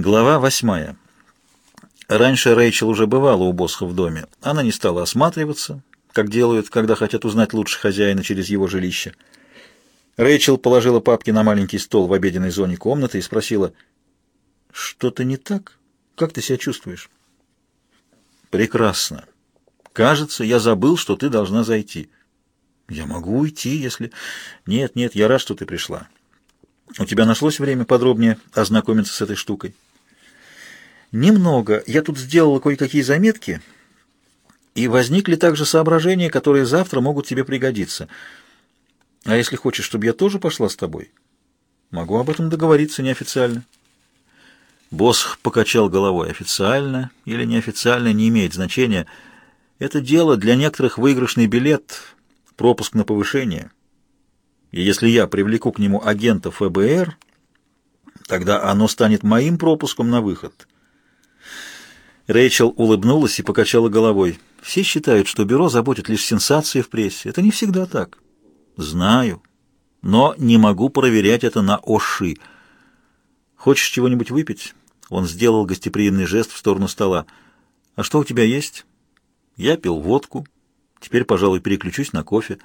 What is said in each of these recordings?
Глава восьмая. Раньше Рэйчел уже бывала у Босха в доме. Она не стала осматриваться, как делают, когда хотят узнать лучше хозяина через его жилище. Рэйчел положила папки на маленький стол в обеденной зоне комнаты и спросила, «Что-то не так? Как ты себя чувствуешь?» «Прекрасно. Кажется, я забыл, что ты должна зайти». «Я могу уйти, если...» «Нет, нет, я рад, что ты пришла. У тебя нашлось время подробнее ознакомиться с этой штукой?» Немного. Я тут сделала кое-какие заметки, и возникли также соображения, которые завтра могут тебе пригодиться. А если хочешь, чтобы я тоже пошла с тобой, могу об этом договориться неофициально. Босх покачал головой. Официально или неофициально не имеет значения. Это дело для некоторых выигрышный билет, пропуск на повышение. И если я привлеку к нему агента ФБР, тогда оно станет моим пропуском на выход. Рэйчел улыбнулась и покачала головой. «Все считают, что бюро заботит лишь сенсации в прессе. Это не всегда так». «Знаю, но не могу проверять это на ОШИ. Хочешь чего-нибудь выпить?» Он сделал гостеприимный жест в сторону стола. «А что у тебя есть?» «Я пил водку. Теперь, пожалуй, переключусь на кофе».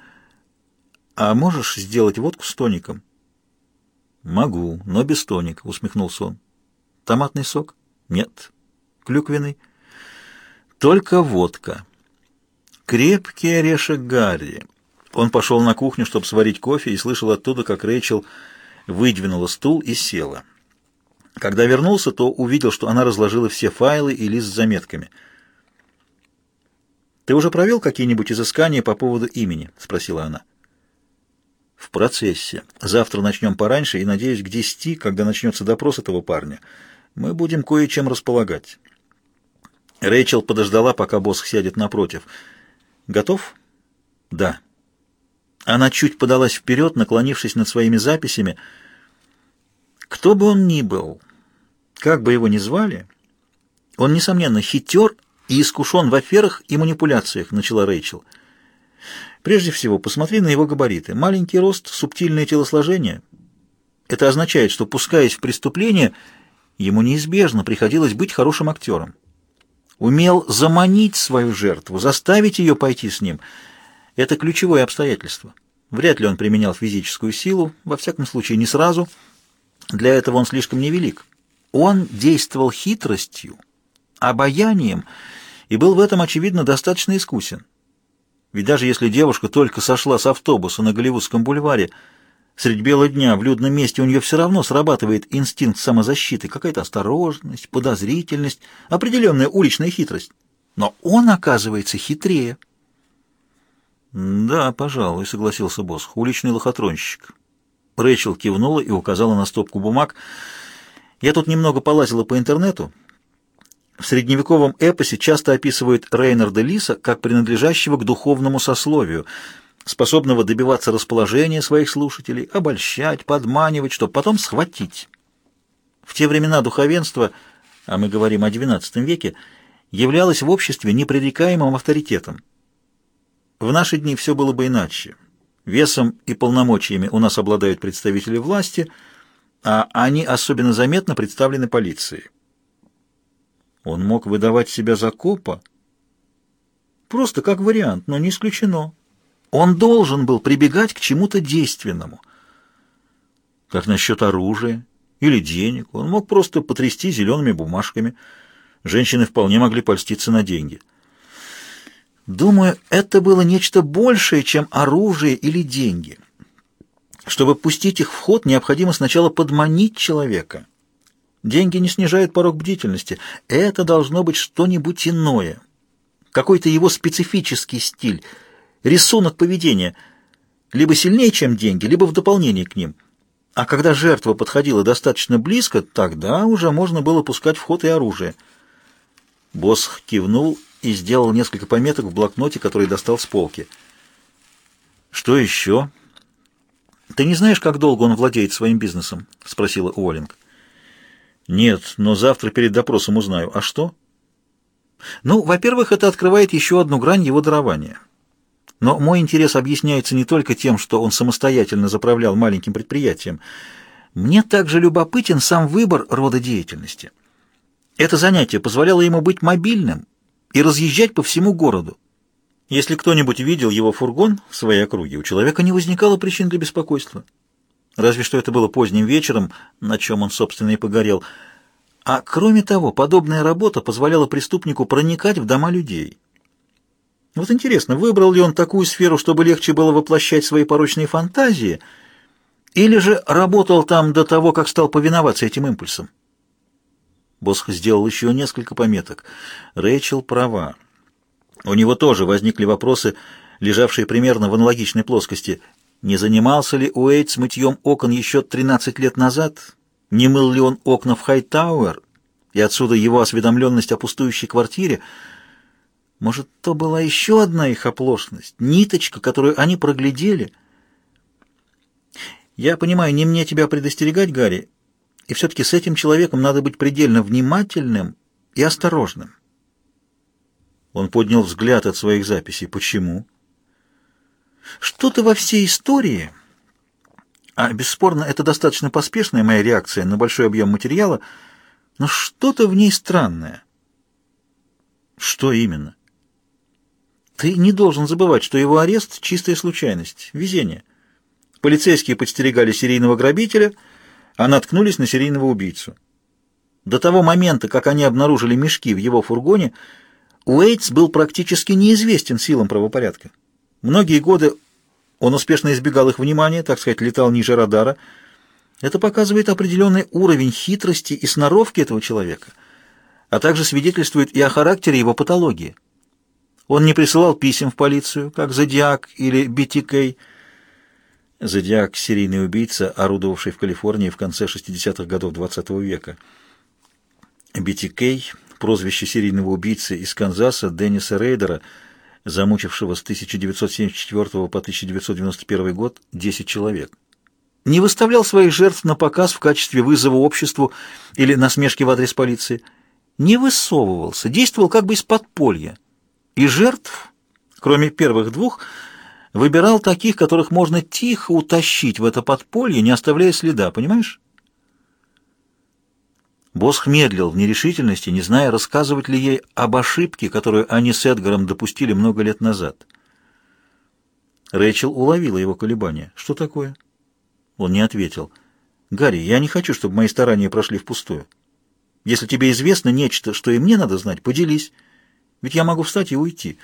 «А можешь сделать водку с тоником?» «Могу, но без тоника», — усмехнулся он. «Томатный сок?» «Нет» клюквенный. Только водка. Крепкий орешек Гарри. Он пошел на кухню, чтобы сварить кофе, и слышал оттуда, как Рэйчел выдвинула стул и села. Когда вернулся, то увидел, что она разложила все файлы и лист с заметками. «Ты уже провел какие-нибудь изыскания по поводу имени?» — спросила она. «В процессе. Завтра начнем пораньше, и, надеюсь, к десяти, когда начнется допрос этого парня, мы будем кое-чем располагать». Рэйчел подождала, пока босс сядет напротив. «Готов?» «Да». Она чуть подалась вперед, наклонившись над своими записями. «Кто бы он ни был, как бы его ни звали, он, несомненно, хитер и искушен в аферах и манипуляциях», — начала Рэйчел. «Прежде всего, посмотри на его габариты. Маленький рост, субтильное телосложение. Это означает, что, пускаясь в преступление, ему неизбежно приходилось быть хорошим актером» умел заманить свою жертву, заставить ее пойти с ним. Это ключевое обстоятельство. Вряд ли он применял физическую силу, во всяком случае не сразу. Для этого он слишком невелик. Он действовал хитростью, обаянием и был в этом, очевидно, достаточно искусен. Ведь даже если девушка только сошла с автобуса на Голливудском бульваре, Средь бела дня в людном месте у нее все равно срабатывает инстинкт самозащиты, какая-то осторожность, подозрительность, определенная уличная хитрость. Но он, оказывается, хитрее. «Да, пожалуй», — согласился босс, — «уличный лохотронщик». Рэйчел кивнула и указала на стопку бумаг. «Я тут немного полазила по интернету. В средневековом эпосе часто описывают Рейнарда Лиса как принадлежащего к духовному сословию — способного добиваться расположения своих слушателей, обольщать, подманивать, чтобы потом схватить. В те времена духовенство, а мы говорим о XII веке, являлось в обществе непререкаемым авторитетом. В наши дни все было бы иначе. Весом и полномочиями у нас обладают представители власти, а они особенно заметно представлены полицией. Он мог выдавать себя за копа? Просто как вариант, но не исключено. Он должен был прибегать к чему-то действенному. Как насчет оружия или денег? Он мог просто потрясти зелеными бумажками. Женщины вполне могли польститься на деньги. Думаю, это было нечто большее, чем оружие или деньги. Чтобы пустить их в ход, необходимо сначала подманить человека. Деньги не снижают порог бдительности. Это должно быть что-нибудь иное. Какой-то его специфический стиль — рисунок поведения, либо сильнее, чем деньги, либо в дополнение к ним. А когда жертва подходила достаточно близко, тогда уже можно было пускать в ход и оружие. Босх кивнул и сделал несколько пометок в блокноте, который достал с полки. «Что еще?» «Ты не знаешь, как долго он владеет своим бизнесом?» — спросила Уоллинг. «Нет, но завтра перед допросом узнаю. А что?» «Ну, во-первых, это открывает еще одну грань его дарования». Но мой интерес объясняется не только тем, что он самостоятельно заправлял маленьким предприятием. Мне также любопытен сам выбор рода деятельности. Это занятие позволяло ему быть мобильным и разъезжать по всему городу. Если кто-нибудь видел его фургон в своей округе, у человека не возникало причин для беспокойства. Разве что это было поздним вечером, на чем он, собственно, и погорел. А кроме того, подобная работа позволяла преступнику проникать в дома людей. Вот интересно, выбрал ли он такую сферу, чтобы легче было воплощать свои порочные фантазии, или же работал там до того, как стал повиноваться этим импульсам? Босх сделал еще несколько пометок. Рэйчел права. У него тоже возникли вопросы, лежавшие примерно в аналогичной плоскости. Не занимался ли Уэйт мытьем окон еще 13 лет назад? Не мыл ли он окна в Хайтауэр? И отсюда его осведомленность о пустующей квартире. Может, то была еще одна их оплошность, ниточка, которую они проглядели? Я понимаю, не мне тебя предостерегать, Гарри, и все-таки с этим человеком надо быть предельно внимательным и осторожным. Он поднял взгляд от своих записей. Почему? Что-то во всей истории, а бесспорно это достаточно поспешная моя реакция на большой объем материала, но что-то в ней странное. Что именно? Ты не должен забывать, что его арест — чистая случайность, везение. Полицейские подстерегали серийного грабителя — а наткнулись на серийного убийцу. До того момента, как они обнаружили мешки в его фургоне, Уэйтс был практически неизвестен силам правопорядка. Многие годы он успешно избегал их внимания, так сказать, летал ниже радара. Это показывает определенный уровень хитрости и сноровки этого человека, а также свидетельствует и о характере его патологии. Он не присылал писем в полицию, как Зодиак или BTK, Зодиак — серийный убийца, орудовавший в Калифорнии в конце 60-х годов XX века. BTK — прозвище серийного убийцы из Канзаса Денниса Рейдера, замучившего с 1974 по 1991 год 10 человек. Не выставлял своих жертв на показ в качестве вызова обществу или насмешки в адрес полиции. Не высовывался, действовал как бы из подполья. И жертв, кроме первых двух, — Выбирал таких, которых можно тихо утащить в это подполье, не оставляя следа, понимаешь? Босх медлил в нерешительности, не зная, рассказывать ли ей об ошибке, которую они с Эдгаром допустили много лет назад. Рэйчел уловила его колебания. «Что такое?» Он не ответил. «Гарри, я не хочу, чтобы мои старания прошли впустую. Если тебе известно нечто, что и мне надо знать, поделись. Ведь я могу встать и уйти».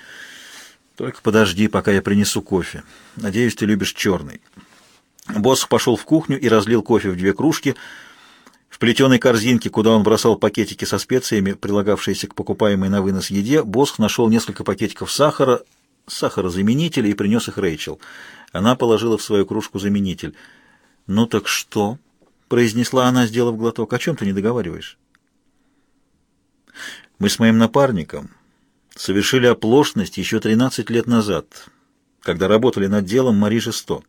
Только подожди, пока я принесу кофе. Надеюсь, ты любишь черный. Босс пошел в кухню и разлил кофе в две кружки. В плетеной корзинке, куда он бросал пакетики со специями, прилагавшиеся к покупаемой на вынос еде, Босх нашел несколько пакетиков сахара, сахарозаменителя и принес их Рэйчел. Она положила в свою кружку заменитель. «Ну так что?» — произнесла она, сделав глоток. «О чем ты не договариваешь?» «Мы с моим напарником...» совершили оплошность еще 13 лет назад, когда работали над делом Мари Жесто.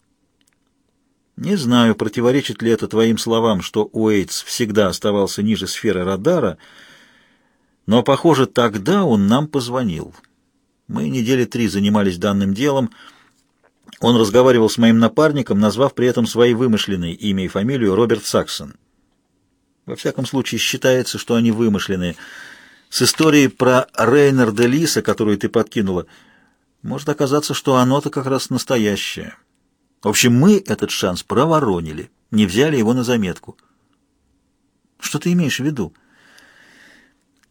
Не знаю, противоречит ли это твоим словам, что Уэйтс всегда оставался ниже сферы радара, но, похоже, тогда он нам позвонил. Мы недели три занимались данным делом. Он разговаривал с моим напарником, назвав при этом свои вымышленные имя и фамилию Роберт Саксон. Во всяком случае, считается, что они вымышленные – с историей про Рейнарда Лиса, которую ты подкинула, может оказаться, что оно-то как раз настоящее. В общем, мы этот шанс проворонили, не взяли его на заметку. Что ты имеешь в виду?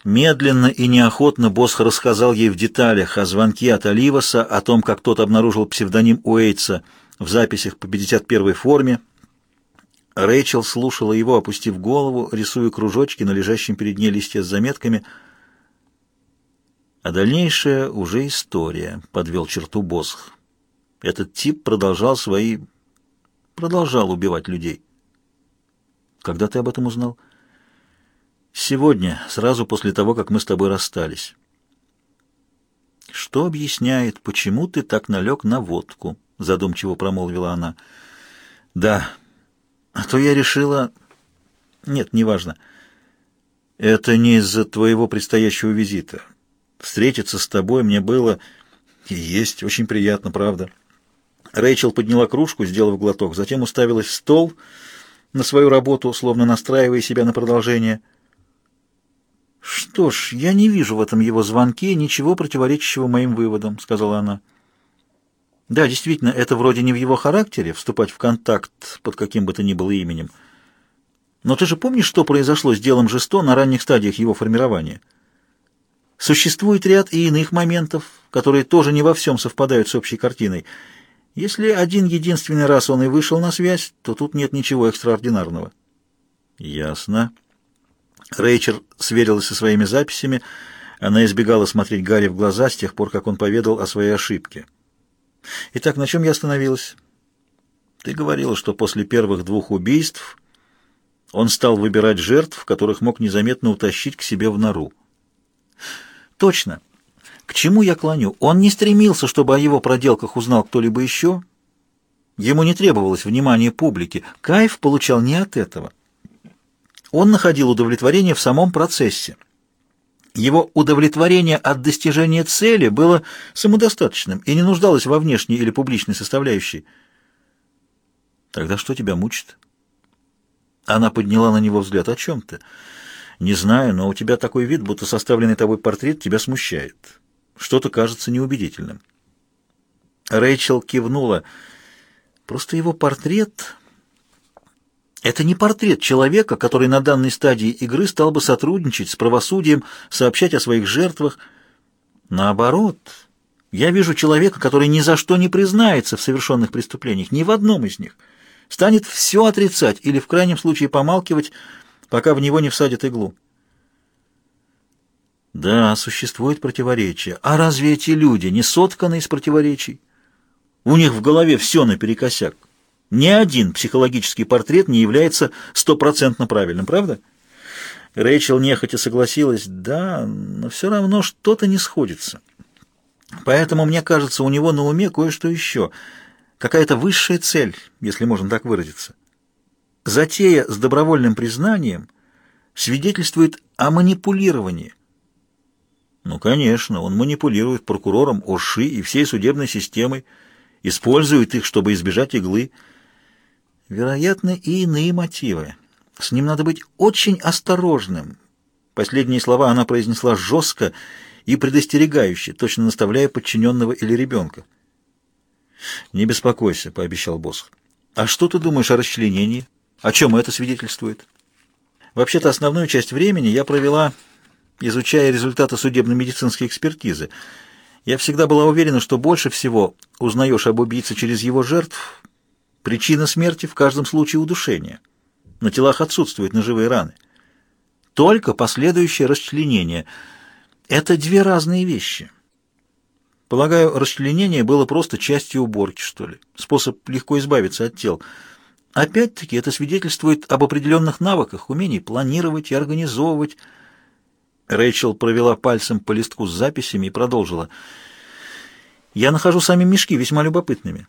Медленно и неохотно Босх рассказал ей в деталях о звонке от Оливаса, о том, как тот обнаружил псевдоним Уэйтса в записях по 51-й форме. Рэйчел слушала его, опустив голову, рисуя кружочки на лежащем перед ней листе с заметками — а дальнейшее уже история, подвел черту Босх. Этот тип продолжал свои... продолжал убивать людей. Когда ты об этом узнал? Сегодня, сразу после того, как мы с тобой расстались. Что объясняет, почему ты так налег на водку? Задумчиво промолвила она. Да, а то я решила... Нет, неважно. Это не из-за твоего предстоящего визита. Встретиться с тобой мне было и есть очень приятно, правда. Рэйчел подняла кружку, сделав глоток, затем уставилась в стол на свою работу, словно настраивая себя на продолжение. «Что ж, я не вижу в этом его звонке ничего противоречащего моим выводам», — сказала она. «Да, действительно, это вроде не в его характере — вступать в контакт под каким бы то ни было именем. Но ты же помнишь, что произошло с делом Жесто на ранних стадиях его формирования? Существует ряд и иных моментов, которые тоже не во всем совпадают с общей картиной. Если один единственный раз он и вышел на связь, то тут нет ничего экстраординарного». «Ясно». Рэйчел сверилась со своими записями. Она избегала смотреть Гарри в глаза с тех пор, как он поведал о своей ошибке. «Итак, на чем я остановилась?» «Ты говорила, что после первых двух убийств он стал выбирать жертв, которых мог незаметно утащить к себе в нору». «Точно. К чему я клоню? Он не стремился, чтобы о его проделках узнал кто-либо еще. Ему не требовалось внимания публики. Кайф получал не от этого». Он находил удовлетворение в самом процессе. Его удовлетворение от достижения цели было самодостаточным и не нуждалось во внешней или публичной составляющей. «Тогда что тебя мучит?» Она подняла на него взгляд. «О чем ты?» «Не знаю, но у тебя такой вид, будто составленный тобой портрет тебя смущает. Что-то кажется неубедительным». Рэйчел кивнула. «Просто его портрет это не портрет человека, который на данной стадии игры стал бы сотрудничать с правосудием, сообщать о своих жертвах. Наоборот, я вижу человека, который ни за что не признается в совершенных преступлениях, ни в одном из них. Станет все отрицать или в крайнем случае помалкивать, пока в него не всадят иглу. Да, существует противоречие. А разве эти люди не сотканы из противоречий? У них в голове все наперекосяк. Ни один психологический портрет не является стопроцентно правильным, правда? Рэйчел нехотя согласилась, да, но все равно что-то не сходится. Поэтому, мне кажется, у него на уме кое-что еще, какая-то высшая цель, если можно так выразиться. Затея с добровольным признанием свидетельствует о манипулировании. Ну, конечно, он манипулирует прокурором ОШИ и всей судебной системой, использует их, чтобы избежать иглы, Вероятно, и иные мотивы. С ним надо быть очень осторожным. Последние слова она произнесла жестко и предостерегающе, точно наставляя подчиненного или ребенка. «Не беспокойся», — пообещал босс. «А что ты думаешь о расчленении? О чем это свидетельствует?» «Вообще-то основную часть времени я провела, изучая результаты судебно-медицинской экспертизы. Я всегда была уверена, что больше всего узнаешь об убийце через его жертв, Причина смерти в каждом случае удушение. На телах отсутствуют ножевые раны. Только последующее расчленение. Это две разные вещи. Полагаю, расчленение было просто частью уборки, что ли. Способ легко избавиться от тел. Опять-таки, это свидетельствует об определенных навыках, умении планировать и организовывать. Рэйчел провела пальцем по листку с записями и продолжила. «Я нахожу сами мешки весьма любопытными.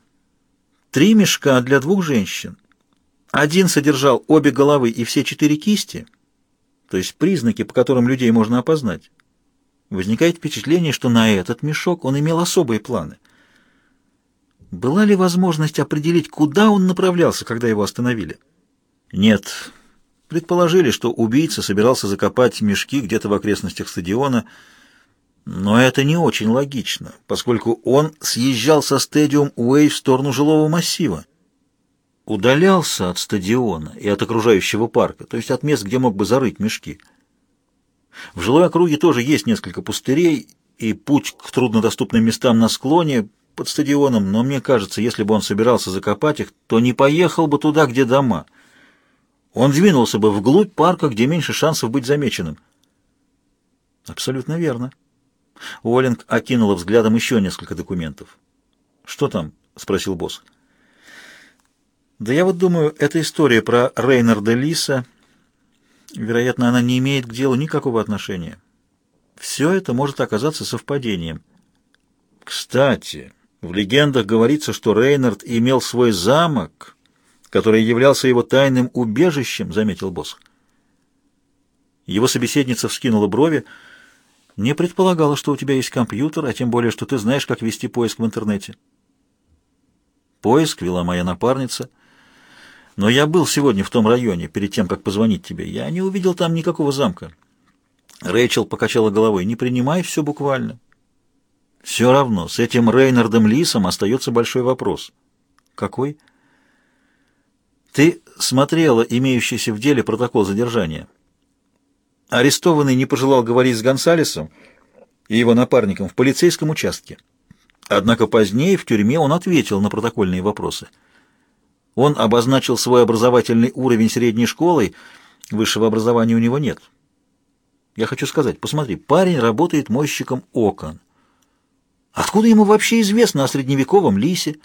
Три мешка для двух женщин. Один содержал обе головы и все четыре кисти, то есть признаки, по которым людей можно опознать. Возникает впечатление, что на этот мешок он имел особые планы. Была ли возможность определить, куда он направлялся, когда его остановили? Нет. Предположили, что убийца собирался закопать мешки где-то в окрестностях стадиона, но это не очень логично, поскольку он съезжал со стадиум Уэй в сторону жилого массива. Удалялся от стадиона и от окружающего парка, то есть от мест, где мог бы зарыть мешки. В жилой округе тоже есть несколько пустырей и путь к труднодоступным местам на склоне под стадионом, но мне кажется, если бы он собирался закопать их, то не поехал бы туда, где дома. Он двинулся бы вглубь парка, где меньше шансов быть замеченным. Абсолютно верно. Уоллинг окинула взглядом еще несколько документов. «Что там?» — спросил босс. «Да я вот думаю, эта история про Рейнарда Лиса, вероятно, она не имеет к делу никакого отношения. Все это может оказаться совпадением. Кстати, в легендах говорится, что Рейнард имел свой замок, который являлся его тайным убежищем», — заметил босс. Его собеседница вскинула брови, — не предполагала, что у тебя есть компьютер, а тем более, что ты знаешь, как вести поиск в интернете. Поиск вела моя напарница. Но я был сегодня в том районе, перед тем, как позвонить тебе. Я не увидел там никакого замка. Рэйчел покачала головой. «Не принимай все буквально». «Все равно, с этим Рейнардом Лисом остается большой вопрос». «Какой?» «Ты смотрела имеющийся в деле протокол задержания». Арестованный не пожелал говорить с Гонсалесом и его напарником в полицейском участке. Однако позднее в тюрьме он ответил на протокольные вопросы. Он обозначил свой образовательный уровень средней школой, высшего образования у него нет. Я хочу сказать, посмотри, парень работает мойщиком окон. Откуда ему вообще известно о средневековом лисе?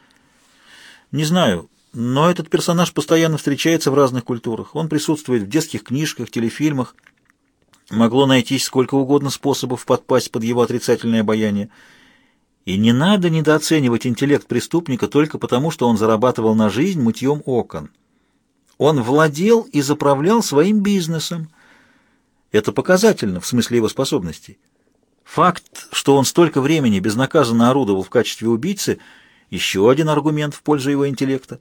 Не знаю, но этот персонаж постоянно встречается в разных культурах. Он присутствует в детских книжках, телефильмах. Могло найтись сколько угодно способов подпасть под его отрицательное обаяние. И не надо недооценивать интеллект преступника только потому, что он зарабатывал на жизнь мытьем окон. Он владел и заправлял своим бизнесом. Это показательно в смысле его способностей. Факт, что он столько времени безнаказанно орудовал в качестве убийцы, еще один аргумент в пользу его интеллекта.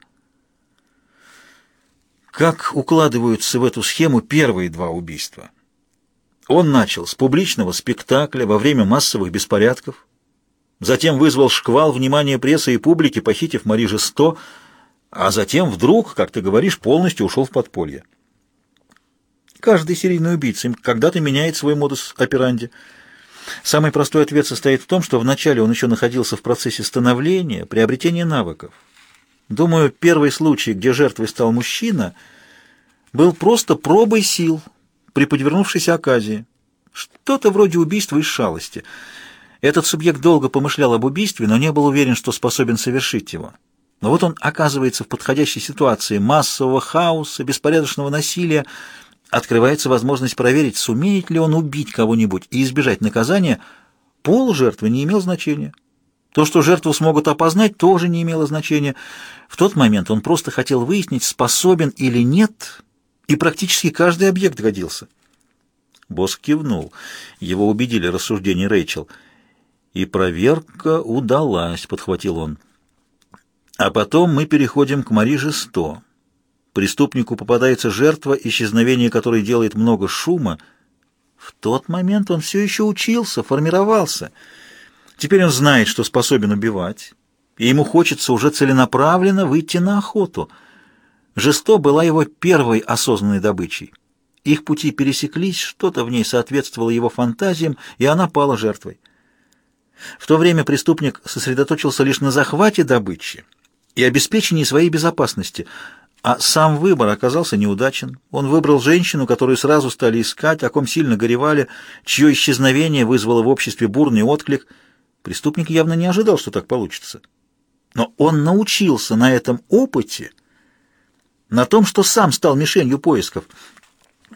Как укладываются в эту схему первые два убийства? Он начал с публичного спектакля во время массовых беспорядков, затем вызвал шквал внимания прессы и публики, похитив Мари Жесто, а затем вдруг, как ты говоришь, полностью ушел в подполье. Каждый серийный убийца когда-то меняет свой модус операнди. Самый простой ответ состоит в том, что вначале он еще находился в процессе становления, приобретения навыков. Думаю, первый случай, где жертвой стал мужчина, был просто пробой сил при подвернувшейся оказии. Что-то вроде убийства из шалости – этот субъект долго помышлял об убийстве, но не был уверен, что способен совершить его. Но вот он оказывается в подходящей ситуации массового хаоса, беспорядочного насилия. Открывается возможность проверить, сумеет ли он убить кого-нибудь и избежать наказания. Пол жертвы не имел значения. То, что жертву смогут опознать, тоже не имело значения. В тот момент он просто хотел выяснить, способен или нет, и практически каждый объект годился. Босс кивнул. Его убедили рассуждения Рэйчел — и проверка удалась, подхватил он. А потом мы переходим к Мари Жесто. Преступнику попадается жертва, исчезновение которой делает много шума. В тот момент он все еще учился, формировался. Теперь он знает, что способен убивать, и ему хочется уже целенаправленно выйти на охоту. Жесто была его первой осознанной добычей. Их пути пересеклись, что-то в ней соответствовало его фантазиям, и она пала жертвой. В то время преступник сосредоточился лишь на захвате добычи и обеспечении своей безопасности, а сам выбор оказался неудачен. Он выбрал женщину, которую сразу стали искать, о ком сильно горевали, чье исчезновение вызвало в обществе бурный отклик. Преступник явно не ожидал, что так получится. Но он научился на этом опыте, на том, что сам стал мишенью поисков.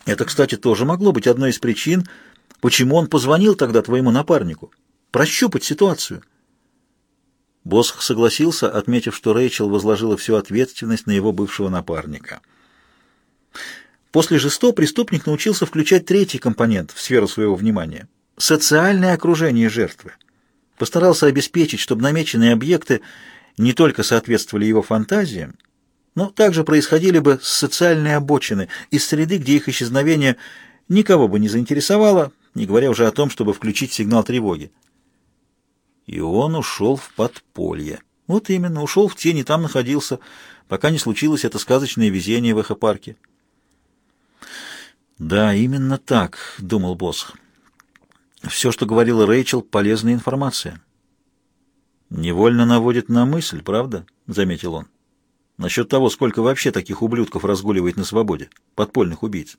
Это, кстати, тоже могло быть одной из причин, почему он позвонил тогда твоему напарнику прощупать ситуацию. Босх согласился, отметив, что Рэйчел возложила всю ответственность на его бывшего напарника. После жесто преступник научился включать третий компонент в сферу своего внимания – социальное окружение жертвы. Постарался обеспечить, чтобы намеченные объекты не только соответствовали его фантазиям, но также происходили бы с социальной обочины, из среды, где их исчезновение никого бы не заинтересовало, не говоря уже о том, чтобы включить сигнал тревоги. И он ушел в подполье. Вот именно, ушел в тень и там находился, пока не случилось это сказочное везение в эхопарке. «Да, именно так», — думал босс. «Все, что говорила Рэйчел, полезная информация». «Невольно наводит на мысль, правда?» — заметил он. «Насчет того, сколько вообще таких ублюдков разгуливает на свободе, подпольных убийц».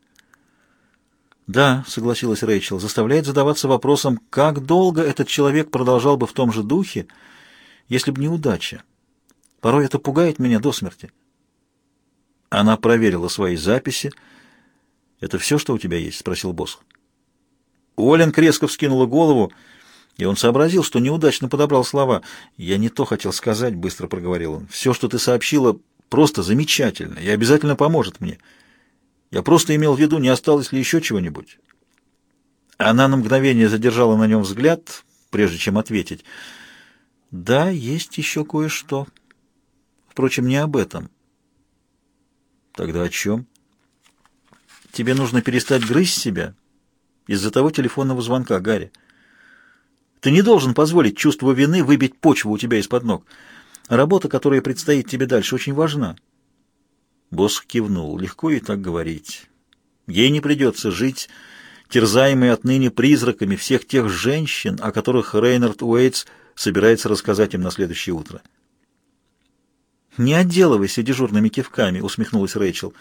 «Да», — согласилась Рэйчел, — заставляет задаваться вопросом, как долго этот человек продолжал бы в том же духе, если бы не удача. Порой это пугает меня до смерти. Она проверила свои записи. «Это все, что у тебя есть?» — спросил босс. Оленк резко вскинула голову, и он сообразил, что неудачно подобрал слова. «Я не то хотел сказать», — быстро проговорил он. «Все, что ты сообщила, просто замечательно и обязательно поможет мне». Я просто имел в виду, не осталось ли еще чего-нибудь. Она на мгновение задержала на нем взгляд, прежде чем ответить. «Да, есть еще кое-что. Впрочем, не об этом». «Тогда о чем?» «Тебе нужно перестать грызть себя из-за того телефонного звонка, Гарри. Ты не должен позволить чувству вины выбить почву у тебя из-под ног. Работа, которая предстоит тебе дальше, очень важна. Босс кивнул. Легко и так говорить. Ей не придется жить, терзаемой отныне призраками всех тех женщин, о которых Рейнард Уэйтс собирается рассказать им на следующее утро. «Не отделывайся дежурными кивками», — усмехнулась Рэйчел.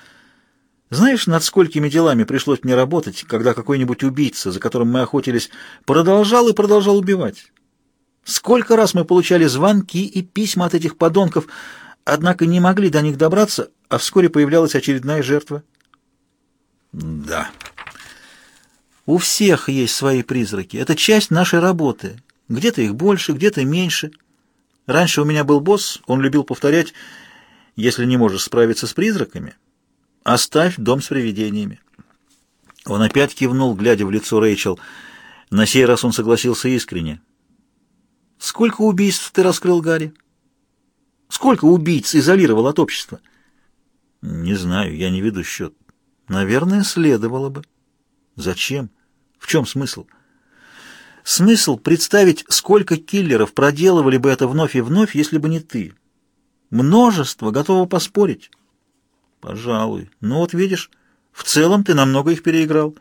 «Знаешь, над сколькими делами пришлось мне работать, когда какой-нибудь убийца, за которым мы охотились, продолжал и продолжал убивать? Сколько раз мы получали звонки и письма от этих подонков, однако не могли до них добраться, а вскоре появлялась очередная жертва?» «Да». «У всех есть свои призраки. Это часть нашей работы. Где-то их больше, где-то меньше». Раньше у меня был босс, он любил повторять, если не можешь справиться с призраками, оставь дом с привидениями. Он опять кивнул, глядя в лицо Рэйчел. На сей раз он согласился искренне. «Сколько убийств ты раскрыл, Гарри? Сколько убийц изолировал от общества?» «Не знаю, я не веду счет. Наверное, следовало бы». «Зачем? В чем смысл?» Смысл представить, сколько киллеров проделывали бы это вновь и вновь, если бы не ты. Множество, готово поспорить. Пожалуй. Ну вот видишь, в целом ты намного их переиграл.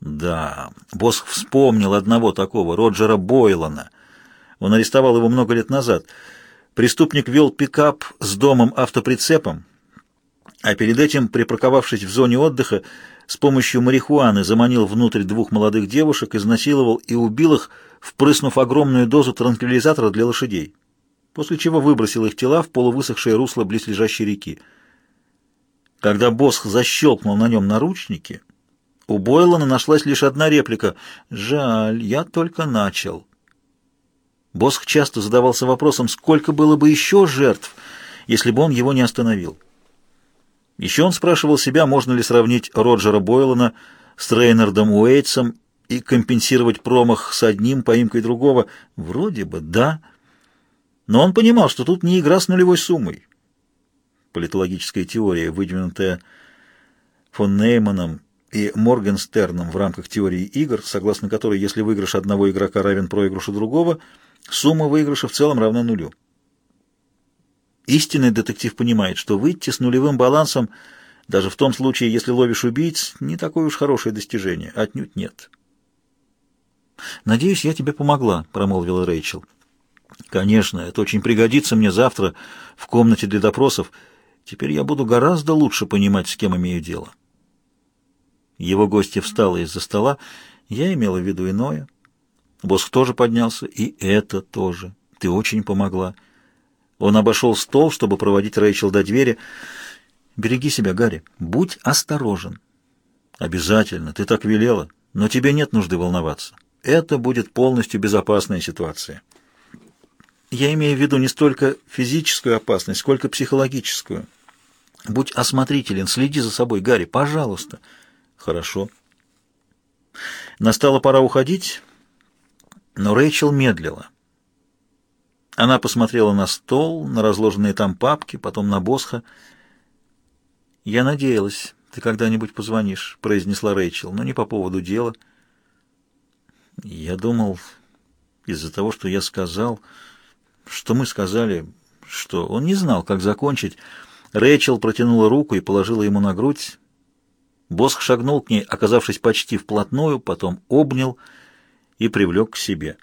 Да, Босх вспомнил одного такого, Роджера Бойлана. Он арестовал его много лет назад. Преступник вел пикап с домом-автоприцепом, а перед этим, припарковавшись в зоне отдыха, с помощью марихуаны заманил внутрь двух молодых девушек, изнасиловал и убил их, впрыснув огромную дозу транквилизатора для лошадей, после чего выбросил их тела в полувысохшее русло близлежащей реки. Когда Босх защелкнул на нем наручники, у Бойлана нашлась лишь одна реплика «Жаль, я только начал». Босх часто задавался вопросом, сколько было бы еще жертв, если бы он его не остановил. Еще он спрашивал себя, можно ли сравнить Роджера Бойлана с Рейнардом Уэйтсом и компенсировать промах с одним поимкой другого. Вроде бы да. Но он понимал, что тут не игра с нулевой суммой. Политологическая теория, выдвинутая фон Нейманом и Моргенстерном в рамках теории игр, согласно которой, если выигрыш одного игрока равен проигрышу другого, сумма выигрыша в целом равна нулю. Истинный детектив понимает, что выйти с нулевым балансом, даже в том случае, если ловишь убийц, не такое уж хорошее достижение. Отнюдь нет. «Надеюсь, я тебе помогла», — промолвила Рэйчел. «Конечно, это очень пригодится мне завтра в комнате для допросов. Теперь я буду гораздо лучше понимать, с кем имею дело». Его гостья встала из-за стола. Я имела в виду иное. Босх тоже поднялся, и это тоже. Ты очень помогла. Он обошел стол, чтобы проводить Рэйчел до двери. «Береги себя, Гарри. Будь осторожен». «Обязательно. Ты так велела. Но тебе нет нужды волноваться. Это будет полностью безопасная ситуация». Я имею в виду не столько физическую опасность, сколько психологическую. Будь осмотрителен, следи за собой, Гарри, пожалуйста. Хорошо. Настала пора уходить, но Рэйчел медлила. Она посмотрела на стол, на разложенные там папки, потом на Босха. «Я надеялась, ты когда-нибудь позвонишь», — произнесла Рэйчел, — «но не по поводу дела». Я думал, из-за того, что я сказал, что мы сказали, что он не знал, как закончить. Рэйчел протянула руку и положила ему на грудь. Босх шагнул к ней, оказавшись почти вплотную, потом обнял и привлек к себе.